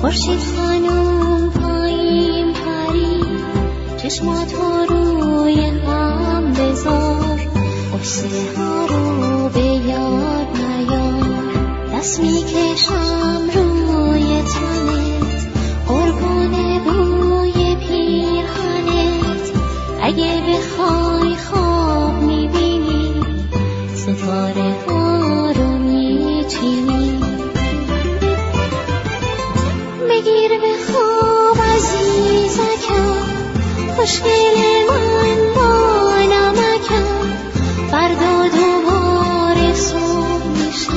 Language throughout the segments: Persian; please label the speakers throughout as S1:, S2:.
S1: خورشید خانوم پایین پری چشمات روی هم بذار قصه ها رو به یاد نیار. دست می‌کشم روی تنت. قربون بوی پیرهنت. اگه بخوای خواب می‌بینی ستاره ها رو میچینی. بگیر به خواب عزیزکم. خوشگل من با نمکم. فردا دوباره صبح میشه.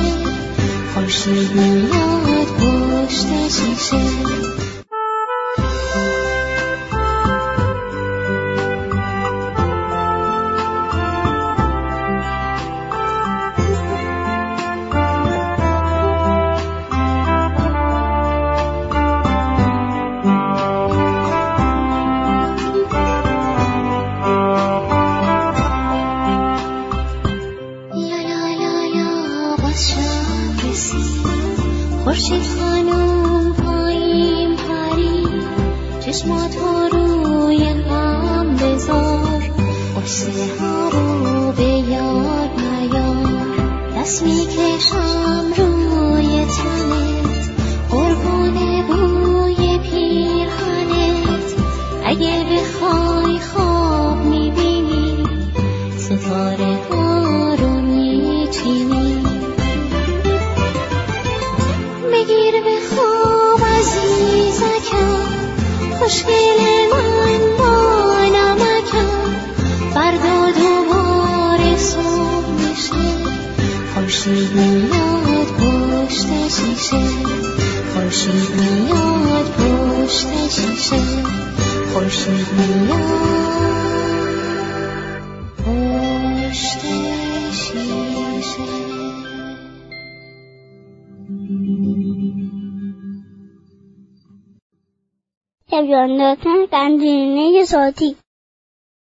S1: خورشید میاد پشت شیشه. خورشید خانم پایین پرید چشماتو روی هم بذار. قصه ها به یاد نیار. دست می‌کشم روی تنت. قربون بوی پیرهنت. اگه بخوای خوشگل من با نمکم. فردا دوباره صبح میشه. میاد پشت شیشه. خورشید میاد. 要有了它，感觉
S2: 那些手机。